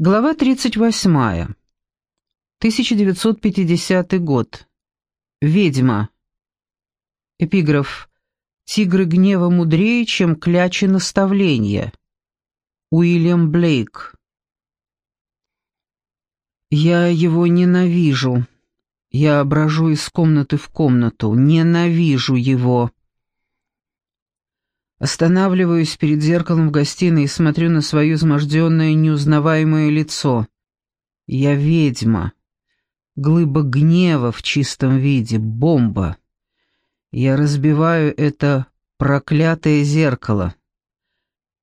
Глава 38. 1950 год. Ведьма. Эпиграф. «Тигры гнева мудрее, чем клячи наставления». Уильям Блейк. «Я его ненавижу. Я брожу из комнаты в комнату. Ненавижу его». Останавливаюсь перед зеркалом в гостиной и смотрю на свое изможденное, неузнаваемое лицо. Я ведьма. Глыба гнева в чистом виде, бомба. Я разбиваю это проклятое зеркало.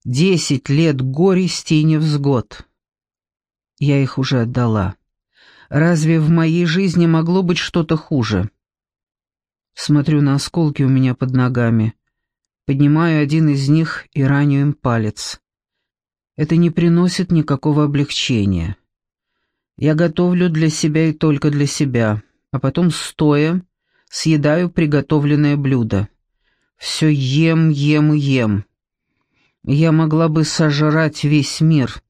Десять лет горести и невзгод. Я их уже отдала. Разве в моей жизни могло быть что-то хуже? Смотрю на осколки у меня под ногами. Поднимаю один из них и раню им палец. Это не приносит никакого облегчения. Я готовлю для себя и только для себя, а потом, стоя, съедаю приготовленное блюдо. Все ем, ем и ем. Я могла бы сожрать весь мир,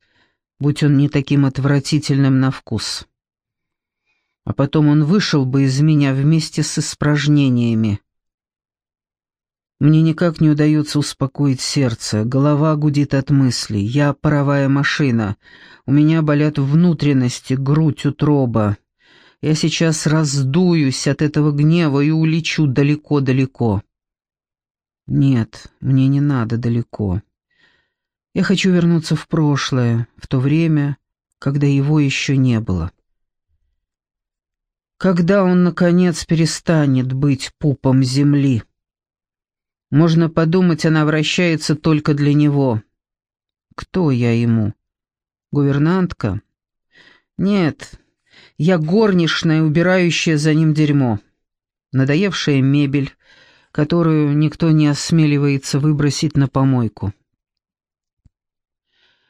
будь он не таким отвратительным на вкус. А потом он вышел бы из меня вместе с испражнениями. Мне никак не удается успокоить сердце, голова гудит от мыслей. Я паровая машина, у меня болят внутренности, грудь, утроба. Я сейчас раздуюсь от этого гнева и улечу далеко-далеко. Нет, мне не надо далеко. Я хочу вернуться в прошлое, в то время, когда его еще не было. Когда он, наконец, перестанет быть пупом земли. Можно подумать, она вращается только для него. Кто я ему? Гувернантка? Нет, я горничная, убирающая за ним дерьмо. Надоевшая мебель, которую никто не осмеливается выбросить на помойку.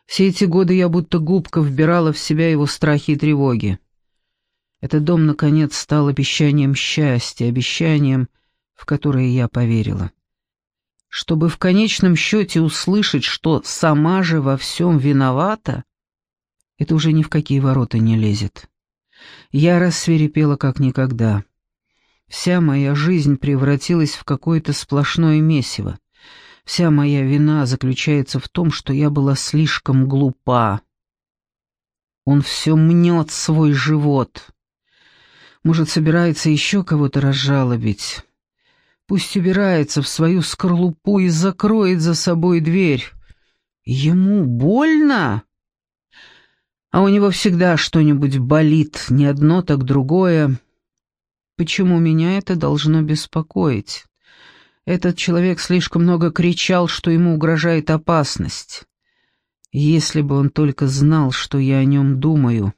Все эти годы я будто губка вбирала в себя его страхи и тревоги. Этот дом, наконец, стал обещанием счастья, обещанием, в которое я поверила чтобы в конечном счете услышать, что сама же во всем виновата, это уже ни в какие ворота не лезет. Я рассверепела как никогда. Вся моя жизнь превратилась в какое-то сплошное месиво. Вся моя вина заключается в том, что я была слишком глупа. Он все мнет свой живот. Может, собирается еще кого-то разжалобить. Пусть убирается в свою скорлупу и закроет за собой дверь. Ему больно? А у него всегда что-нибудь болит, не одно, так другое. Почему меня это должно беспокоить? Этот человек слишком много кричал, что ему угрожает опасность. Если бы он только знал, что я о нем думаю.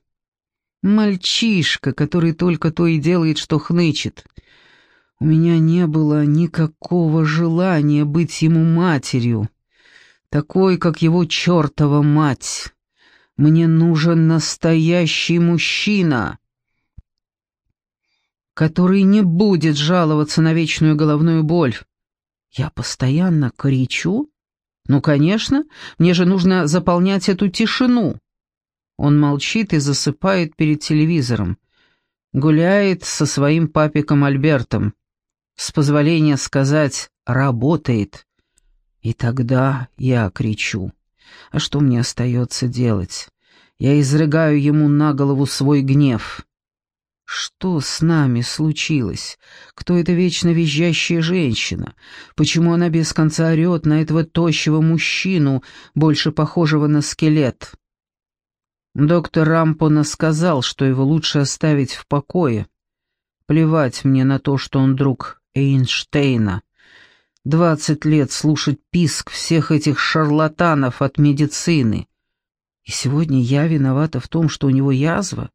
Мальчишка, который только то и делает, что хнычет — у меня не было никакого желания быть ему матерью, такой, как его чертова мать. Мне нужен настоящий мужчина, который не будет жаловаться на вечную головную боль. Я постоянно кричу? Ну, конечно, мне же нужно заполнять эту тишину. Он молчит и засыпает перед телевизором. Гуляет со своим папиком Альбертом с позволения сказать, работает. И тогда я кричу. А что мне остается делать? Я изрыгаю ему на голову свой гнев. Что с нами случилось? Кто эта вечно визжащая женщина? Почему она без конца орет на этого тощего мужчину, больше похожего на скелет? Доктор Рампона сказал, что его лучше оставить в покое. Плевать мне на то, что он друг Эйнштейна. Двадцать лет слушать писк всех этих шарлатанов от медицины. И сегодня я виновата в том, что у него язва.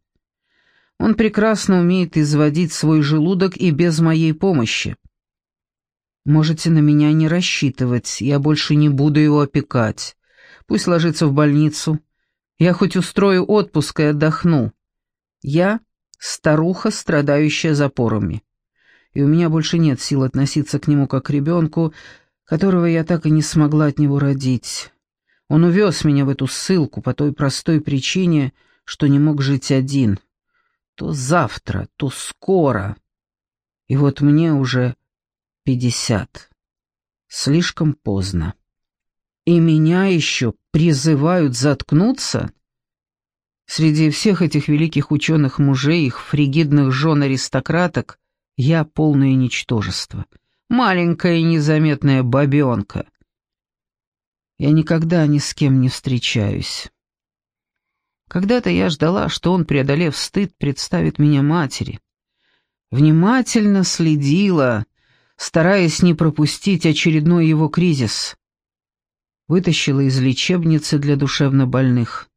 Он прекрасно умеет изводить свой желудок и без моей помощи. Можете на меня не рассчитывать, я больше не буду его опекать. Пусть ложится в больницу. Я хоть устрою отпуск и отдохну. Я — старуха, страдающая запорами и у меня больше нет сил относиться к нему как к ребенку, которого я так и не смогла от него родить. Он увез меня в эту ссылку по той простой причине, что не мог жить один. То завтра, то скоро. И вот мне уже пятьдесят. Слишком поздно. И меня еще призывают заткнуться? Среди всех этих великих ученых мужей, их фригидных жен-аристократок, я полное ничтожество. Маленькая незаметная бабенка. Я никогда ни с кем не встречаюсь. Когда-то я ждала, что он, преодолев стыд, представит меня матери. Внимательно следила, стараясь не пропустить очередной его кризис. Вытащила из лечебницы для душевнобольных.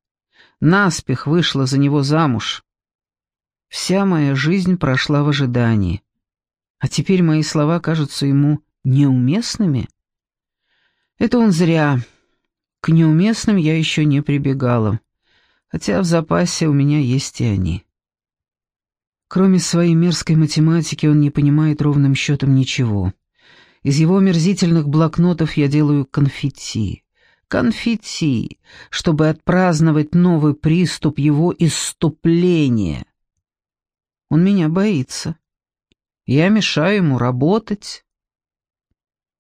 Наспех вышла за него замуж. Вся моя жизнь прошла в ожидании. А теперь мои слова кажутся ему неуместными? Это он зря. К неуместным я еще не прибегала, хотя в запасе у меня есть и они. Кроме своей мерзкой математики он не понимает ровным счетом ничего. Из его мерзительных блокнотов я делаю конфетти. Конфетти, чтобы отпраздновать новый приступ его исступления. Он меня боится. Я мешаю ему работать.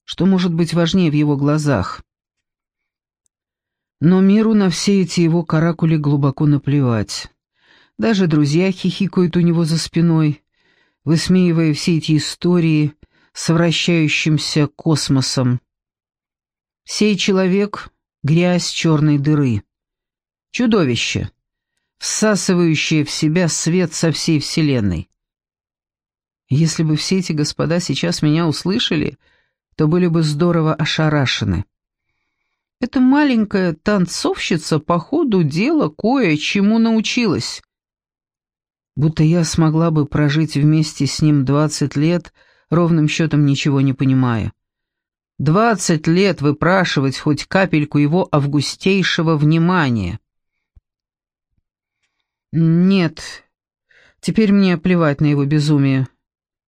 Что может быть важнее в его глазах? Но миру на все эти его каракули глубоко наплевать. Даже друзья хихикают у него за спиной, высмеивая все эти истории с вращающимся космосом. Сей человек — грязь черной дыры. Чудовище, всасывающее в себя свет со всей Вселенной. Если бы все эти господа сейчас меня услышали, то были бы здорово ошарашены. Эта маленькая танцовщица по ходу дела кое-чему научилась. Будто я смогла бы прожить вместе с ним двадцать лет, ровным счетом ничего не понимая. Двадцать лет выпрашивать хоть капельку его августейшего внимания. Нет, теперь мне плевать на его безумие.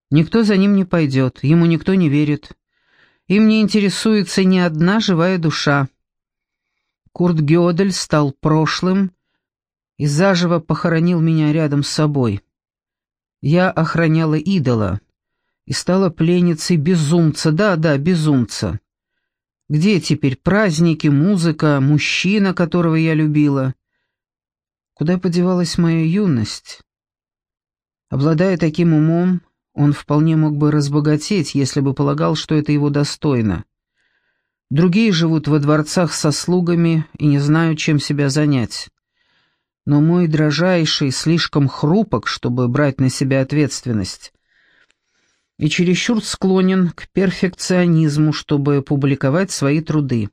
Никто за ним не пойдет, ему никто не верит. Им не интересуется ни одна живая душа. Курт Гёдель стал прошлым и заживо похоронил меня рядом с собой. Я охраняла идола и стала пленницей безумца, да-да, безумца. Где теперь праздники, музыка, мужчина, которого я любила? Куда подевалась моя юность? Обладая таким умом, он вполне мог бы разбогатеть, если бы полагал, что это его достойно. Другие живут во дворцах со слугами и не знают, чем себя занять. Но мой дрожайший слишком хрупок, чтобы брать на себя ответственность. И чересчур склонен к перфекционизму, чтобы публиковать свои труды.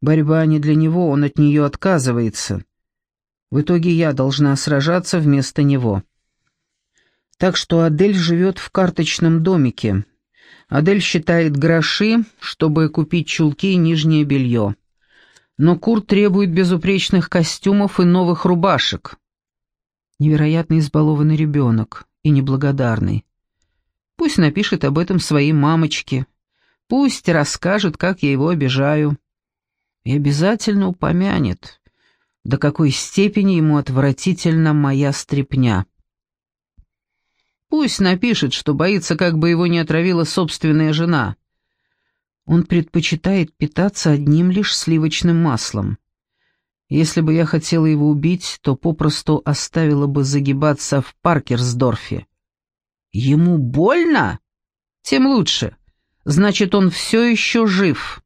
Борьба не для него, он от нее отказывается. В итоге я должна сражаться вместо него. Так что Адель живет в карточном домике. Адель считает гроши, чтобы купить чулки и нижнее белье. Но Курт требует безупречных костюмов и новых рубашек. Невероятно избалованный ребенок и неблагодарный. Пусть напишет об этом своей мамочке. Пусть расскажет, как я его обижаю. И обязательно упомянет, до какой степени ему отвратительна моя стряпня. Пусть напишет, что боится, как бы его не отравила собственная жена. Он предпочитает питаться одним лишь сливочным маслом. Если бы я хотела его убить, то попросту оставила бы загибаться в Паркерсдорфе. Ему больно? Тем лучше. Значит, он все еще жив.